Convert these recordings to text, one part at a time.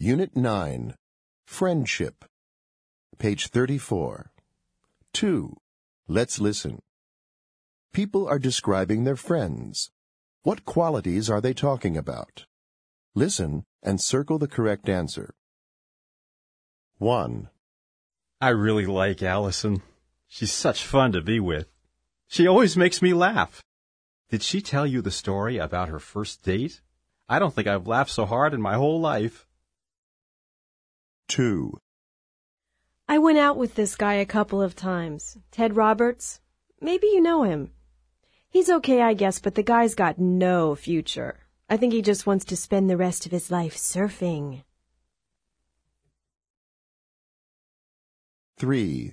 Unit 9. Friendship. Page 34. 2. Let's listen. People are describing their friends. What qualities are they talking about? Listen and circle the correct answer. 1. I really like Allison. She's such fun to be with. She always makes me laugh. Did she tell you the story about her first date? I don't think I've laughed so hard in my whole life. 2. I went out with this guy a couple of times. Ted Roberts. Maybe you know him. He's okay, I guess, but the guy's got no future. I think he just wants to spend the rest of his life surfing. 3.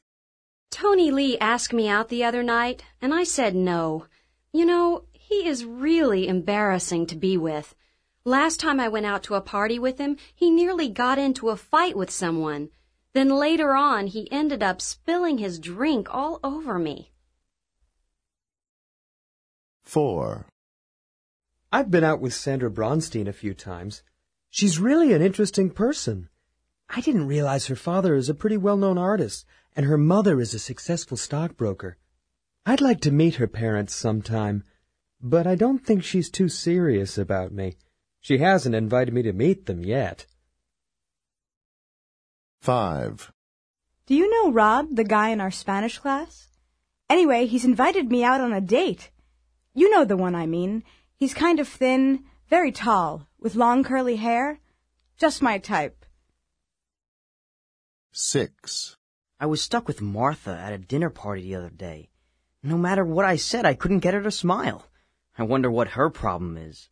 Tony Lee asked me out the other night, and I said no. You know, he is really embarrassing to be with. Last time I went out to a party with him, he nearly got into a fight with someone. Then later on, he ended up spilling his drink all over me. 4. I've been out with Sandra Bronstein a few times. She's really an interesting person. I didn't realize her father is a pretty well-known artist, and her mother is a successful stockbroker. I'd like to meet her parents sometime, but I don't think she's too serious about me. She hasn't invited me to meet them yet. 5. Do you know Rob, the guy in our Spanish class? Anyway, he's invited me out on a date. You know the one I mean. He's kind of thin, very tall, with long curly hair. Just my type. 6. I was stuck with Martha at a dinner party the other day. No matter what I said, I couldn't get her to smile. I wonder what her problem is.